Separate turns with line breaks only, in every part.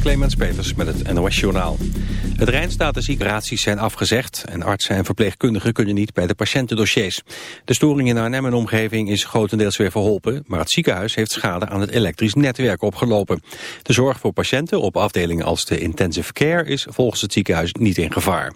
Clemens Peters met het NOS Journaal. Het Rijnstatenziekenraties zijn afgezegd... en artsen en verpleegkundigen kunnen niet bij de patiëntendossiers. De storing in Arnhem en omgeving is grotendeels weer verholpen... maar het ziekenhuis heeft schade aan het elektrisch netwerk opgelopen. De zorg voor patiënten op afdelingen als de intensive care... is volgens het ziekenhuis niet in gevaar.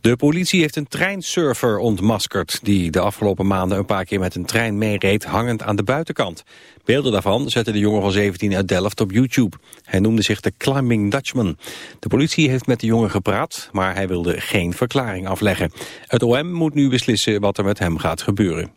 De politie heeft een treinsurfer ontmaskerd... die de afgelopen maanden een paar keer met een trein meereed... hangend aan de buitenkant. Beelden daarvan zette de jongen van 17 uit Delft op YouTube. Hij noemde zich de Climbing Dutchman. De politie heeft met de jongen gepraat... maar hij wilde geen verklaring afleggen. Het OM moet nu beslissen wat er met hem gaat gebeuren.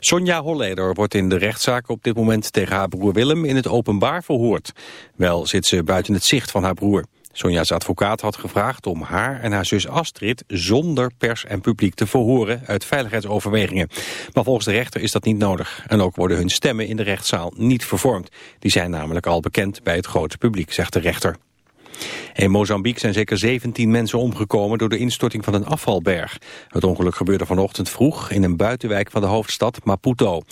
Sonja Holleder wordt in de rechtszaak op dit moment tegen haar broer Willem in het openbaar verhoord. Wel zit ze buiten het zicht van haar broer. Sonja's advocaat had gevraagd om haar en haar zus Astrid zonder pers en publiek te verhoren uit veiligheidsoverwegingen. Maar volgens de rechter is dat niet nodig. En ook worden hun stemmen in de rechtszaal niet vervormd. Die zijn namelijk al bekend bij het grote publiek, zegt de rechter. In Mozambique zijn zeker 17 mensen omgekomen door de instorting van een afvalberg. Het ongeluk gebeurde vanochtend vroeg in een buitenwijk van de hoofdstad Maputo.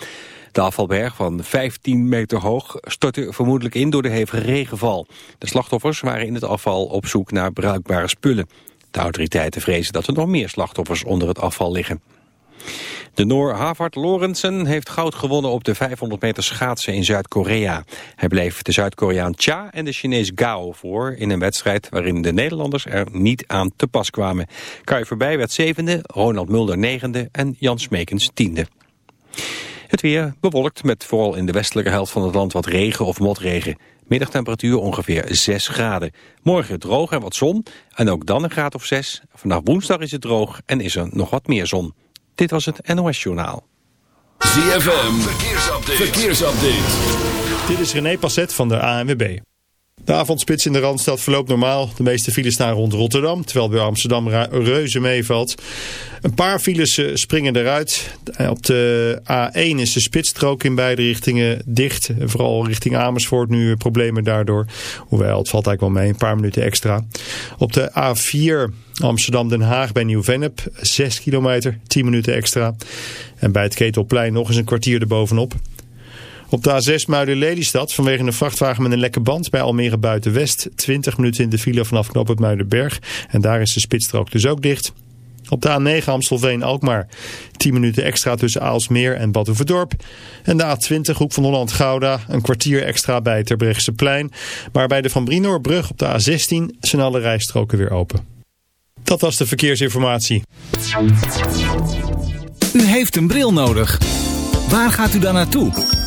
De afvalberg van 15 meter hoog stortte vermoedelijk in door de hevige regenval. De slachtoffers waren in het afval op zoek naar bruikbare spullen. De autoriteiten vrezen dat er nog meer slachtoffers onder het afval liggen. De Noor Havard Lorensen heeft goud gewonnen op de 500 meter schaatsen in Zuid-Korea. Hij bleef de Zuid-Koreaan Cha en de Chinees Gao voor in een wedstrijd waarin de Nederlanders er niet aan te pas kwamen. Kai voorbij werd zevende, Ronald Mulder negende en Jan Smekens tiende. Het weer bewolkt met vooral in de westelijke helft van het land wat regen of motregen. Middagtemperatuur ongeveer 6 graden. Morgen droog en wat zon en ook dan een graad of 6. Vanaf woensdag is het droog en is er nog wat meer zon. Dit was het NOS Journaal.
ZFM, verkeersupdate. verkeersupdate.
Dit is René Passet van de ANWB. De avondspits in de Randstad verloopt normaal. De meeste files staan rond Rotterdam, terwijl bij Amsterdam reuze meevalt. Een paar files eh, springen eruit. Op de A1 is de spitsstrook in beide richtingen dicht. Vooral richting Amersfoort nu problemen daardoor. Hoewel, het valt eigenlijk wel mee, een paar minuten extra. Op de A4 Amsterdam-Den Haag bij Nieuw-Vennep, 6 kilometer, 10 minuten extra. En bij het Ketelplein nog eens een kwartier erbovenop. Op de A6 Muiden-Lelystad vanwege een vrachtwagen met een lekke band bij Almere Buitenwest. 20 minuten in de file vanaf knop het Muidenberg. En daar is de spitsstrook dus ook dicht. Op de A9 Amstelveen-Alkmaar. 10 minuten extra tussen Aalsmeer en Badhoevedorp. En de A20 Hoek van Holland-Gouda. Een kwartier extra bij Terbrechtseplein. Maar bij de Van Brinoorbrug op de A16 zijn alle rijstroken weer open. Dat was de verkeersinformatie.
U heeft een bril nodig. Waar gaat u dan naartoe?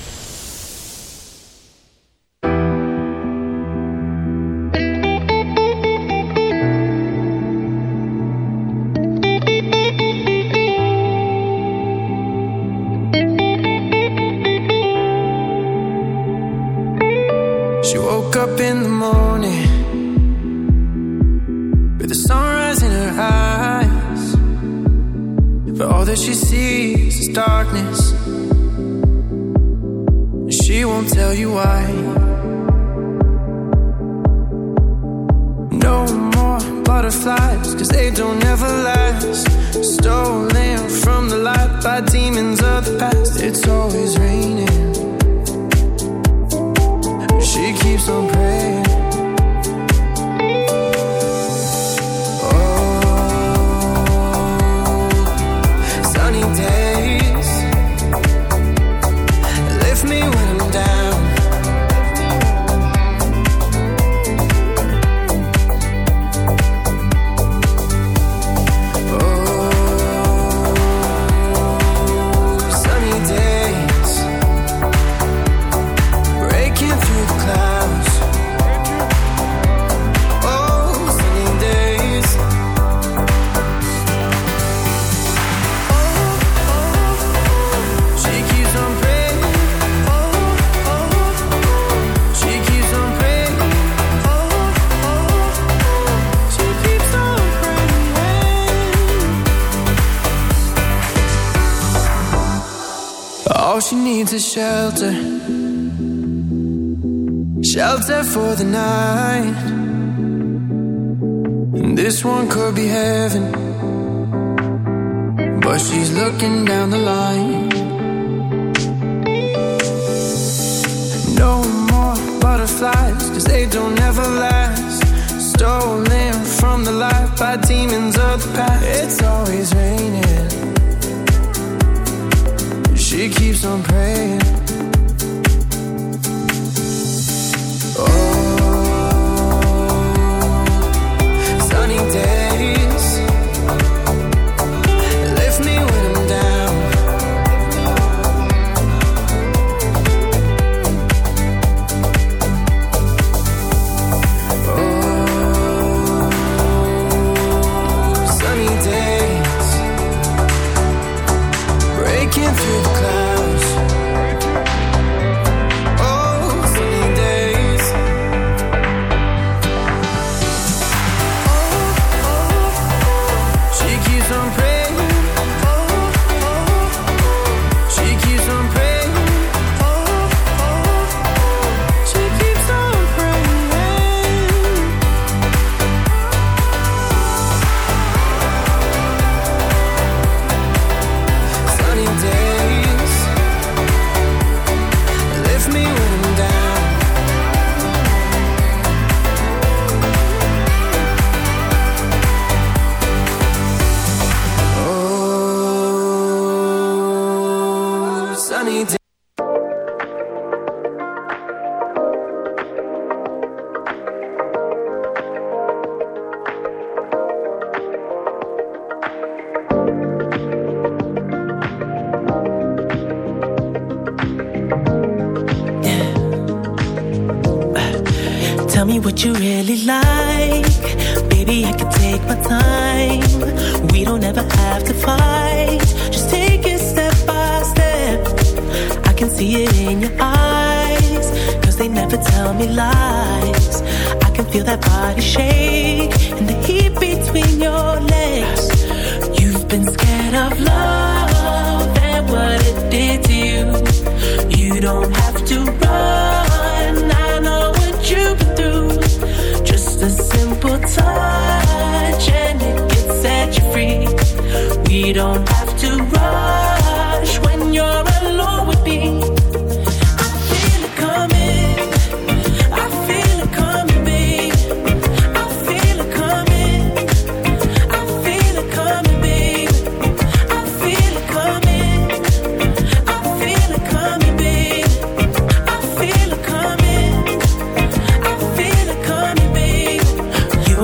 shelter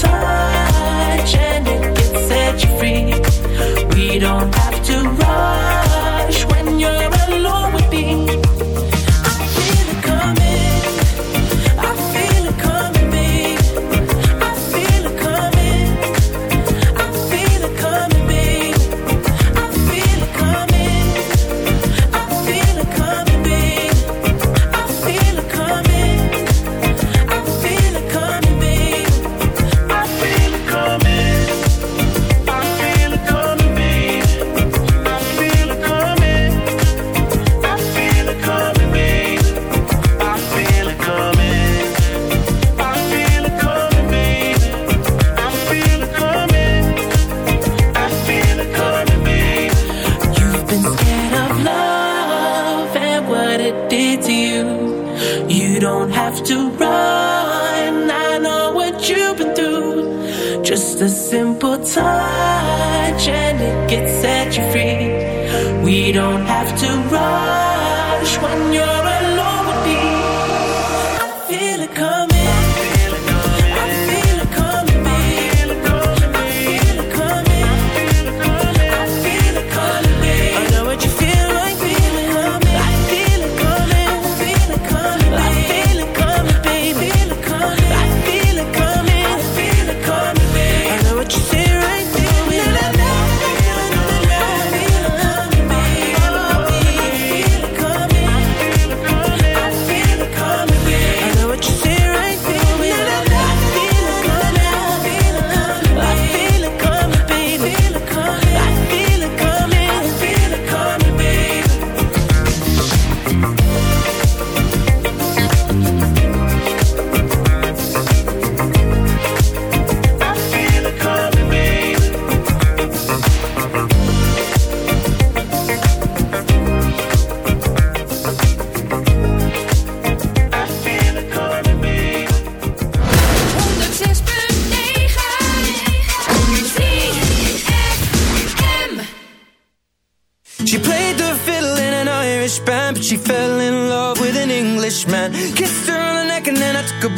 touch and it you free. We don't have to rush when you're. Don't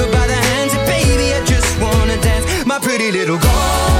her by the hands. And baby, I just wanna dance, my pretty little girl.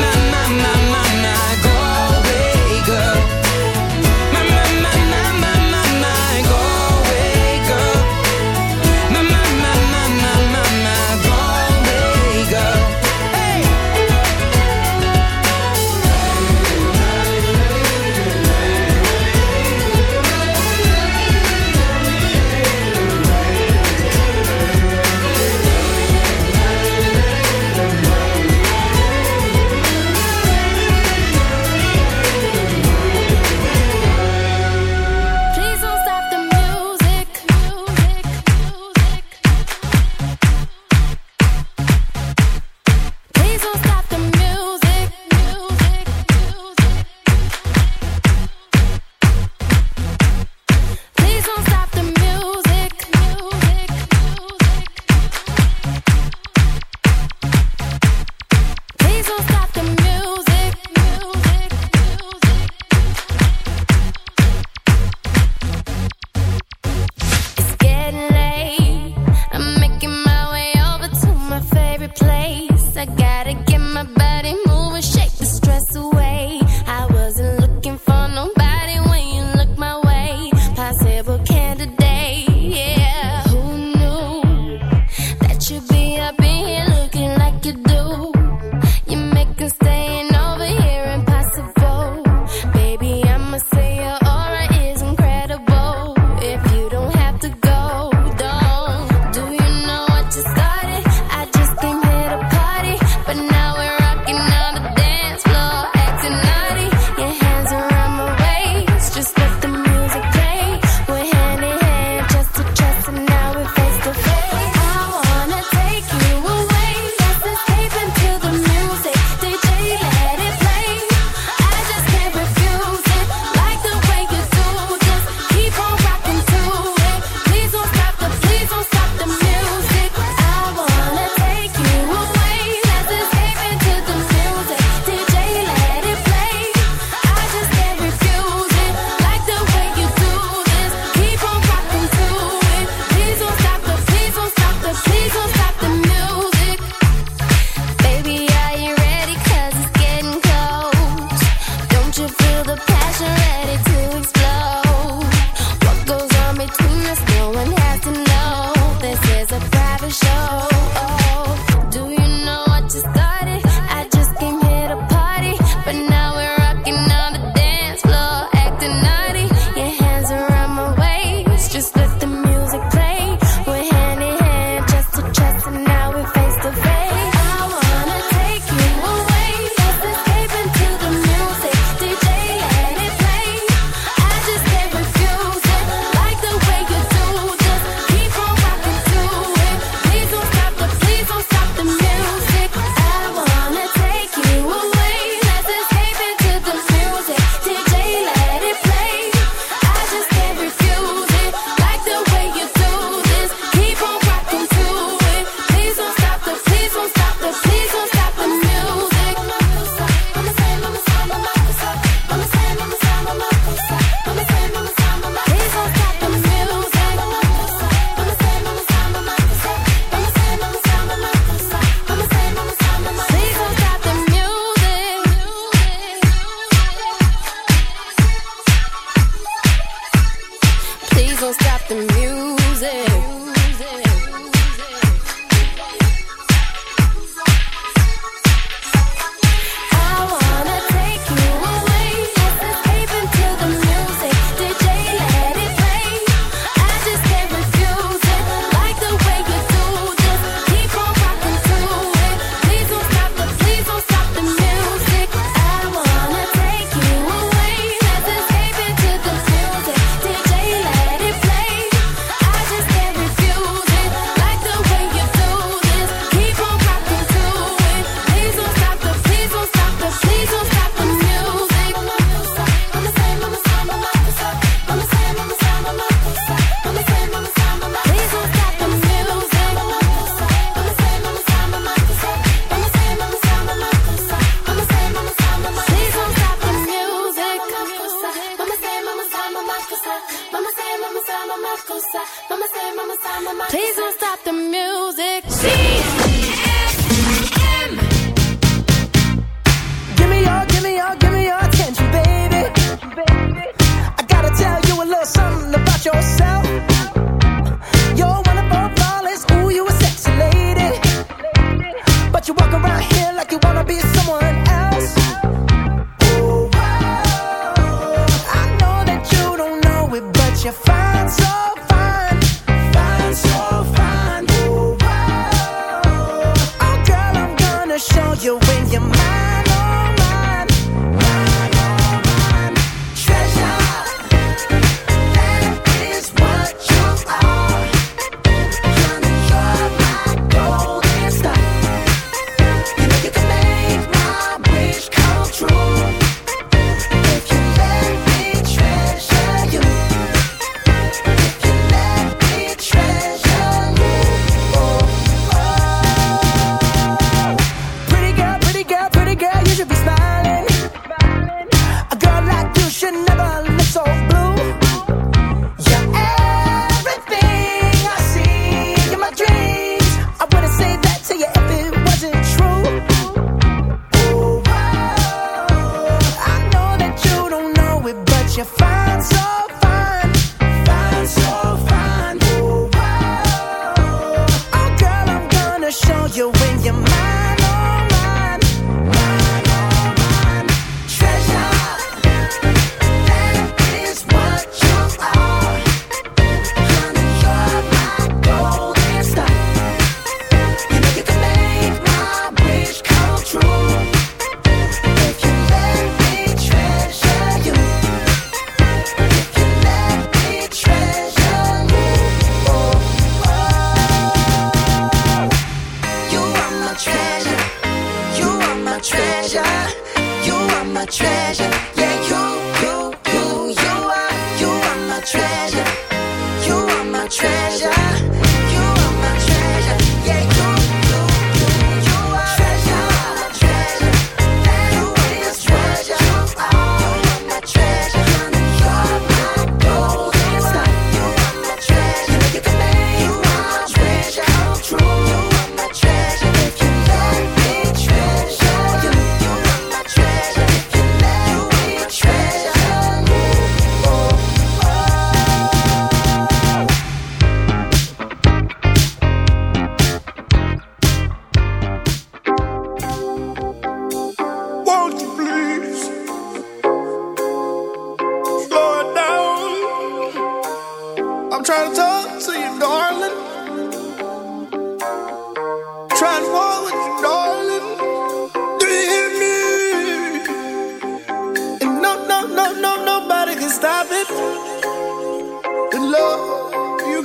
na na na na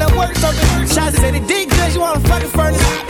gotta work something. Shots said it did good, you want a
fucking furnace.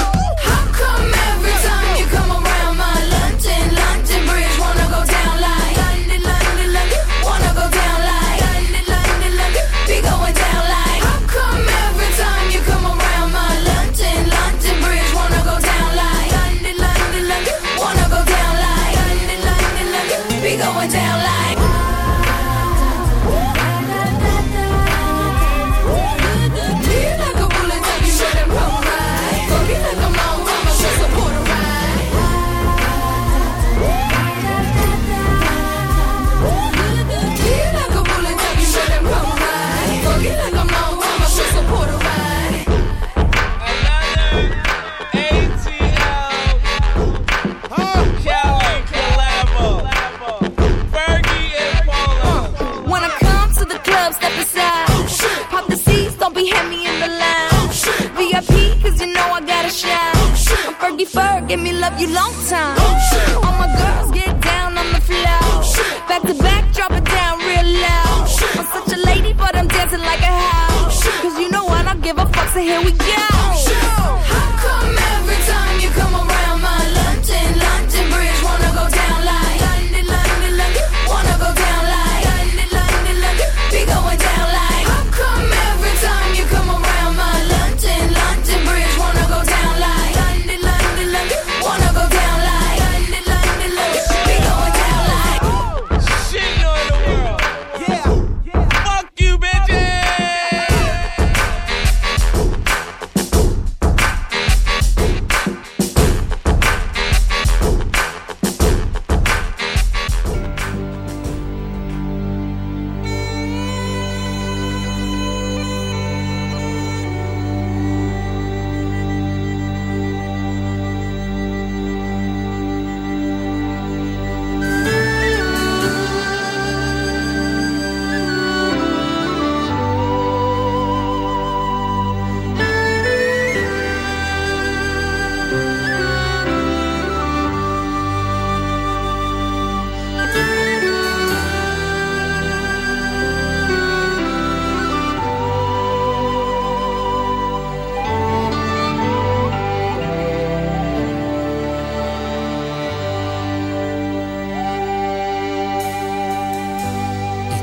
here we go.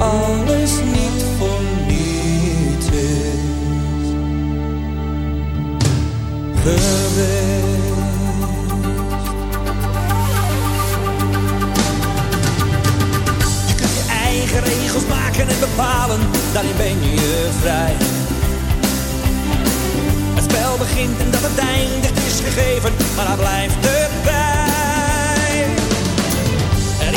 alles niet voor niets is. Geweest. Je kunt je eigen regels maken en bepalen, daarin ben je vrij. Het spel begint en dat het einde is gegeven, maar daar blijft het